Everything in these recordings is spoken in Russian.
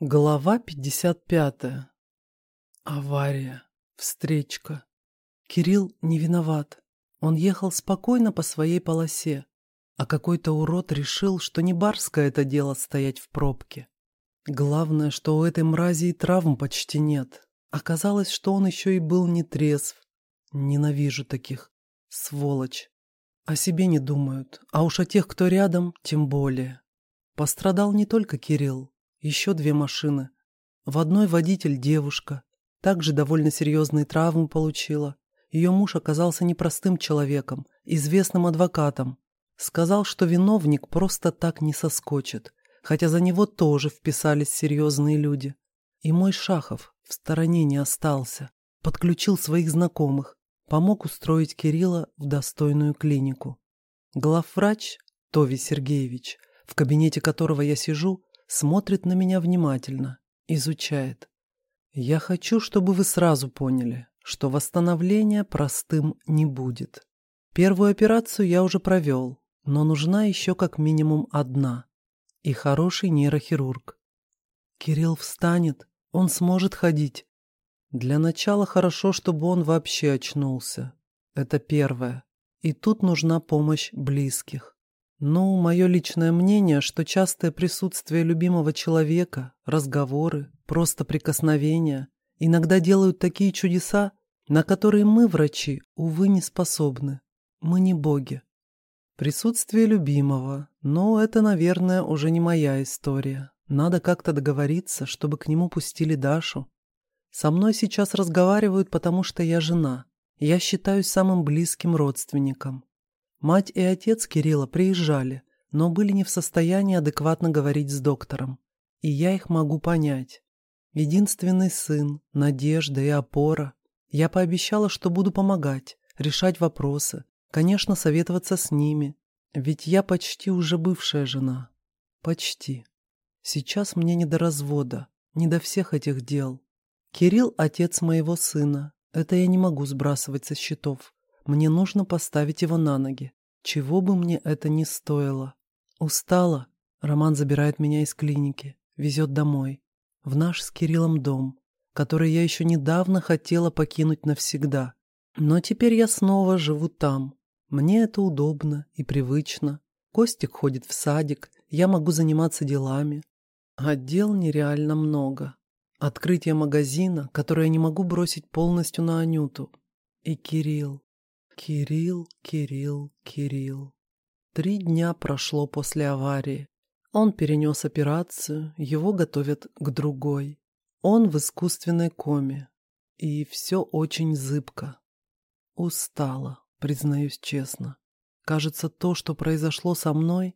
Глава 55. Авария. Встречка. Кирилл не виноват. Он ехал спокойно по своей полосе, а какой-то урод решил, что не барское это дело стоять в пробке. Главное, что у этой мрази и травм почти нет. Оказалось, что он еще и был не трезв. Ненавижу таких. Сволочь. О себе не думают, а уж о тех, кто рядом, тем более. Пострадал не только Кирилл, еще две машины. В одной водитель девушка, также довольно серьезные травмы получила. Ее муж оказался непростым человеком, известным адвокатом. Сказал, что виновник просто так не соскочит, хотя за него тоже вписались серьезные люди. И мой Шахов в стороне не остался, подключил своих знакомых, помог устроить Кирилла в достойную клинику. Главврач, Тови Сергеевич, в кабинете которого я сижу, смотрит на меня внимательно, изучает. Я хочу, чтобы вы сразу поняли, что восстановление простым не будет. Первую операцию я уже провел, но нужна еще как минимум одна. И хороший нейрохирург. Кирилл встанет, он сможет ходить. Для начала хорошо, чтобы он вообще очнулся. Это первое. И тут нужна помощь близких. Ну, мое личное мнение, что частое присутствие любимого человека, разговоры, просто прикосновения иногда делают такие чудеса, на которые мы, врачи, увы, не способны. Мы не боги. Присутствие любимого, но это, наверное, уже не моя история. Надо как-то договориться, чтобы к нему пустили Дашу. Со мной сейчас разговаривают, потому что я жена. Я считаюсь самым близким родственником. Мать и отец Кирилла приезжали, но были не в состоянии адекватно говорить с доктором. И я их могу понять. Единственный сын, надежда и опора. Я пообещала, что буду помогать, решать вопросы, конечно, советоваться с ними. Ведь я почти уже бывшая жена. Почти. Сейчас мне не до развода, не до всех этих дел. Кирилл – отец моего сына. Это я не могу сбрасывать со счетов. Мне нужно поставить его на ноги, чего бы мне это ни стоило. Устала. Роман забирает меня из клиники, везет домой, в наш с Кириллом дом, который я еще недавно хотела покинуть навсегда. Но теперь я снова живу там. Мне это удобно и привычно. Костик ходит в садик, я могу заниматься делами. А дел нереально много. Открытие магазина, которое я не могу бросить полностью на Анюту. И Кирилл. Кирилл, Кирилл, Кирилл. Три дня прошло после аварии. Он перенес операцию, его готовят к другой. Он в искусственной коме. И все очень зыбко. Устала, признаюсь честно. Кажется, то, что произошло со мной,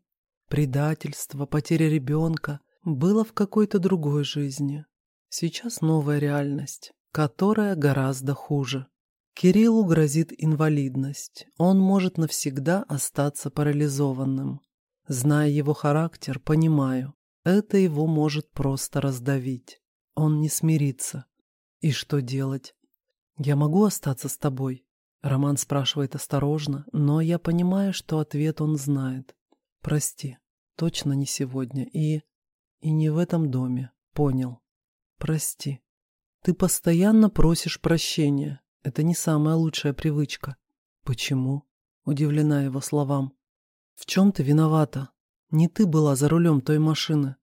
предательство, потеря ребенка, было в какой-то другой жизни. Сейчас новая реальность, которая гораздо хуже. Кириллу грозит инвалидность. Он может навсегда остаться парализованным. Зная его характер, понимаю, это его может просто раздавить. Он не смирится. И что делать? «Я могу остаться с тобой?» Роман спрашивает осторожно, но я понимаю, что ответ он знает. «Прости, точно не сегодня и... и не в этом доме. Понял. Прости. Ты постоянно просишь прощения. Это не самая лучшая привычка. Почему? Удивлена его словам. В чем ты виновата? Не ты была за рулем той машины.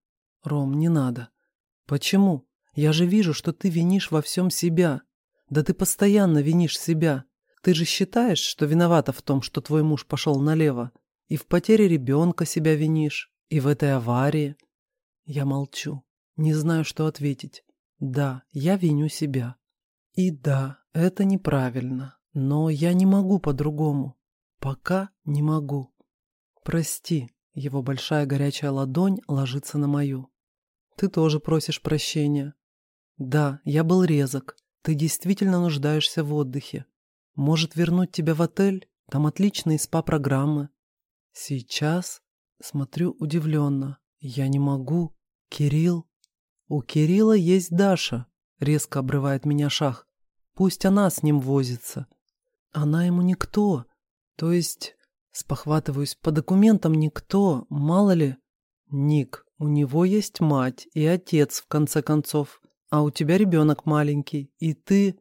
Ром, не надо. Почему? Я же вижу, что ты винишь во всем себя. Да ты постоянно винишь себя. Ты же считаешь, что виновата в том, что твой муж пошел налево. И в потере ребенка себя винишь. И в этой аварии. Я молчу. Не знаю, что ответить. Да, я виню себя. И да, это неправильно, но я не могу по-другому. Пока не могу. Прости, его большая горячая ладонь ложится на мою. Ты тоже просишь прощения. Да, я был резок. Ты действительно нуждаешься в отдыхе. Может вернуть тебя в отель? Там отличные спа-программы. Сейчас смотрю удивленно. Я не могу. Кирилл. У Кирилла есть Даша. Резко обрывает меня шах. Пусть она с ним возится. Она ему никто. То есть, спохватываюсь, по документам никто, мало ли. Ник, у него есть мать и отец, в конце концов, а у тебя ребенок маленький, и ты...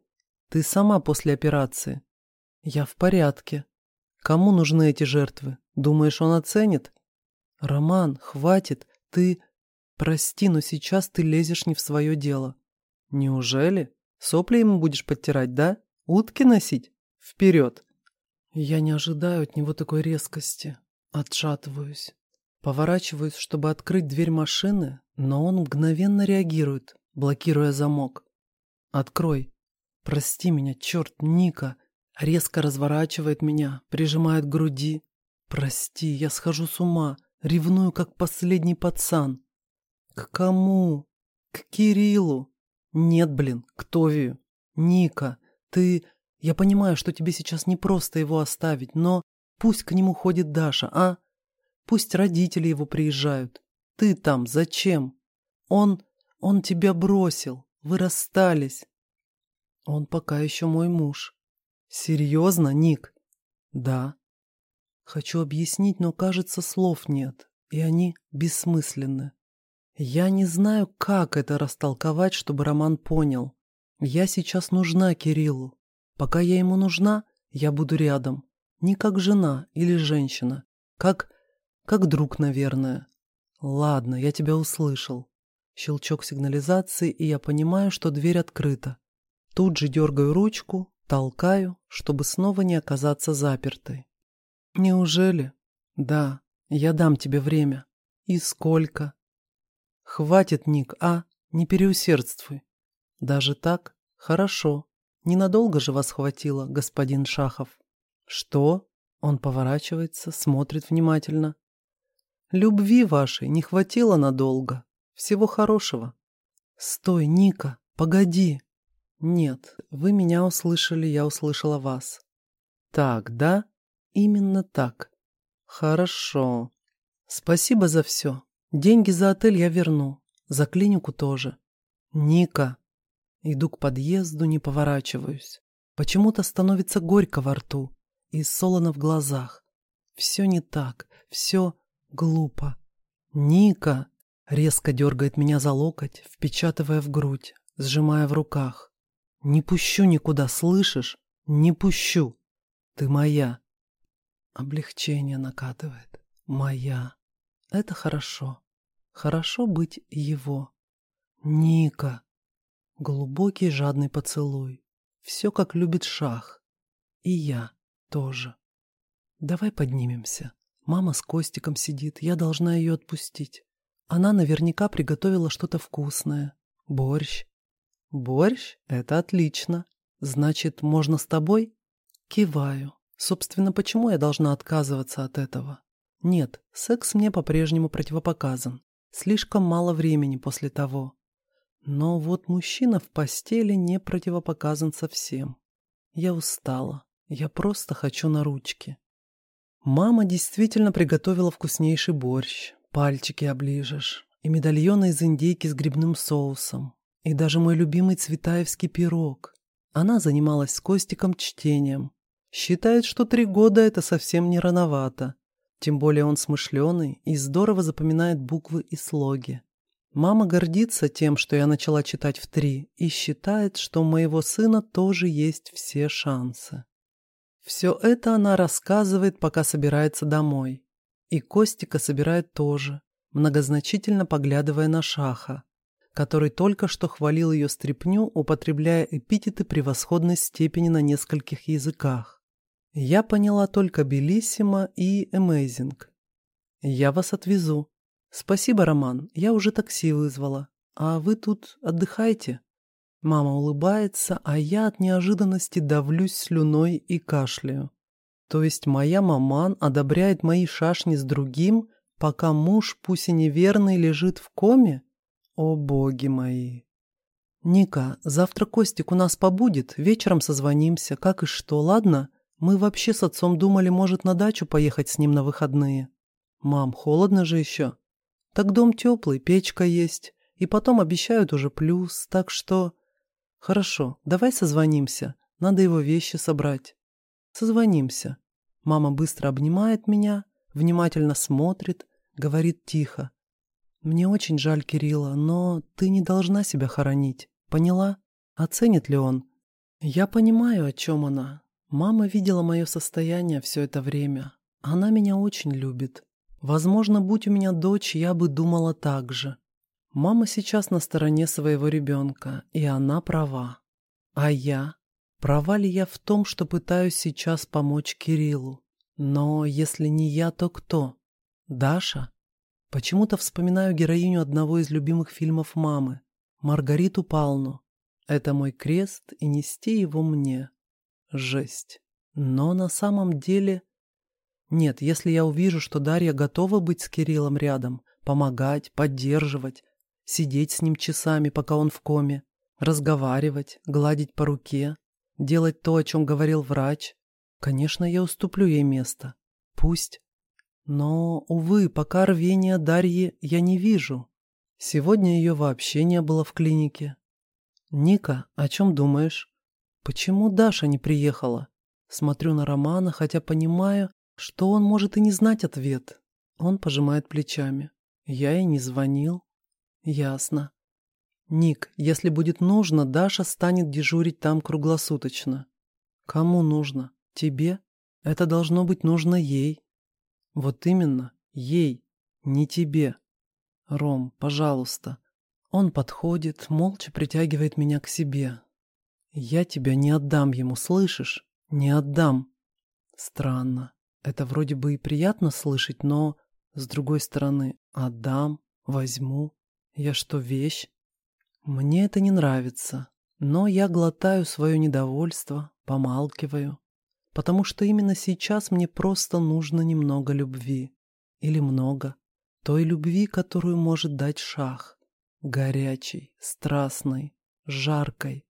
Ты сама после операции. Я в порядке. Кому нужны эти жертвы? Думаешь, он оценит? Роман, хватит, ты... Прости, но сейчас ты лезешь не в свое дело. Неужели? Сопли ему будешь подтирать, да? Утки носить? Вперед! Я не ожидаю от него такой резкости. Отшатываюсь. Поворачиваюсь, чтобы открыть дверь машины, но он мгновенно реагирует, блокируя замок. «Открой. Прости меня, черт, Ника!» Резко разворачивает меня, прижимает к груди. «Прости, я схожу с ума, ревную, как последний пацан». «К кому?» «К Кириллу». «Нет, блин, к Товию». «Ника, ты... Я понимаю, что тебе сейчас не просто его оставить, но пусть к нему ходит Даша, а? Пусть родители его приезжают. Ты там зачем? Он... он тебя бросил. Вы расстались. Он пока еще мой муж. Серьезно, Ник? Да. Хочу объяснить, но, кажется, слов нет, и они бессмысленны. Я не знаю, как это растолковать, чтобы Роман понял. Я сейчас нужна Кириллу. Пока я ему нужна, я буду рядом. Не как жена или женщина, как как друг, наверное. Ладно, я тебя услышал. Щелчок сигнализации, и я понимаю, что дверь открыта. Тут же дергаю ручку, толкаю, чтобы снова не оказаться запертой. Неужели? Да, я дам тебе время. И сколько? Хватит, Ник, а? Не переусердствуй. Даже так? Хорошо. Ненадолго же вас хватило, господин Шахов. Что? Он поворачивается, смотрит внимательно. Любви вашей не хватило надолго. Всего хорошего. Стой, Ника, погоди. Нет, вы меня услышали, я услышала вас. Так, да? Именно так. Хорошо. Спасибо за все. Деньги за отель я верну. За клинику тоже. Ника. Иду к подъезду, не поворачиваюсь. Почему-то становится горько во рту и солоно в глазах. Все не так, все Глупо. Ника резко дергает меня за локоть, впечатывая в грудь, сжимая в руках. Не пущу никуда, слышишь? Не пущу. Ты моя. Облегчение накатывает. Моя. Это хорошо. Хорошо быть его. Ника. Глубокий жадный поцелуй. Все, как любит шах. И я тоже. Давай поднимемся. Мама с Костиком сидит, я должна ее отпустить. Она наверняка приготовила что-то вкусное. Борщ. Борщ? Это отлично. Значит, можно с тобой? Киваю. Собственно, почему я должна отказываться от этого? Нет, секс мне по-прежнему противопоказан. Слишком мало времени после того. Но вот мужчина в постели не противопоказан совсем. Я устала. Я просто хочу на ручки. Мама действительно приготовила вкуснейший борщ, пальчики оближешь, и медальоны из индейки с грибным соусом, и даже мой любимый цветаевский пирог. Она занималась с Костиком чтением. Считает, что три года — это совсем не рановато. Тем более он смышленый и здорово запоминает буквы и слоги. Мама гордится тем, что я начала читать в три, и считает, что у моего сына тоже есть все шансы. Все это она рассказывает, пока собирается домой. И Костика собирает тоже, многозначительно поглядывая на Шаха, который только что хвалил ее стряпню, употребляя эпитеты превосходной степени на нескольких языках. Я поняла только «белиссимо» и «эмейзинг». «Я вас отвезу». «Спасибо, Роман, я уже такси вызвала. А вы тут отдыхайте?» Мама улыбается, а я от неожиданности давлюсь слюной и кашляю. То есть моя маман одобряет мои шашни с другим, пока муж, пусть и неверный, лежит в коме? О, боги мои! Ника, завтра Костик у нас побудет, вечером созвонимся, как и что, ладно? Мы вообще с отцом думали, может, на дачу поехать с ним на выходные. Мам, холодно же еще. Так дом теплый, печка есть. И потом обещают уже плюс, так что... «Хорошо, давай созвонимся. Надо его вещи собрать». «Созвонимся». Мама быстро обнимает меня, внимательно смотрит, говорит тихо. Мне очень жаль Кирилла, но ты не должна себя хоронить. Поняла? Оценит ли он? Я понимаю, о чем она. Мама видела мое состояние все это время. Она меня очень любит. Возможно, будь у меня дочь, я бы думала так же. Мама сейчас на стороне своего ребенка, и она права. А я? Права ли я в том, что пытаюсь сейчас помочь Кириллу? Но если не я, то кто? Даша? Почему-то вспоминаю героиню одного из любимых фильмов мамы, Маргариту Палну. Это мой крест, и нести его мне. Жесть. Но на самом деле... Нет, если я увижу, что Дарья готова быть с Кириллом рядом, помогать, поддерживать, сидеть с ним часами, пока он в коме, разговаривать, гладить по руке, делать то, о чем говорил врач. Конечно, я уступлю ей место. Пусть. Но, увы, пока рвения Дарьи я не вижу. Сегодня ее вообще не было в клинике. «Ника, о чем думаешь? Почему Даша не приехала?» Смотрю на Романа, хотя понимаю, что он может и не знать ответ. Он пожимает плечами. Я и не звонил. Ясно. Ник, если будет нужно, Даша станет дежурить там круглосуточно. Кому нужно? Тебе? Это должно быть нужно ей. Вот именно, ей, не тебе. Ром, пожалуйста. Он подходит, молча притягивает меня к себе. Я тебя не отдам ему, слышишь? Не отдам. Странно. Это вроде бы и приятно слышать, но, с другой стороны, отдам, возьму. Я что, вещь? Мне это не нравится, но я глотаю свое недовольство, помалкиваю, потому что именно сейчас мне просто нужно немного любви. Или много. Той любви, которую может дать шах. Горячей, страстной, жаркой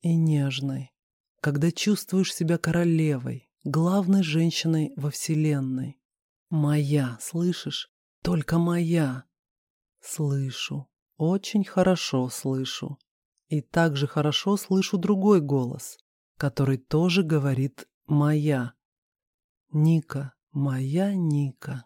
и нежной. Когда чувствуешь себя королевой, главной женщиной во Вселенной. Моя, слышишь? Только моя. Слышу, очень хорошо слышу. И также хорошо слышу другой голос, который тоже говорит «моя». Ника, моя Ника.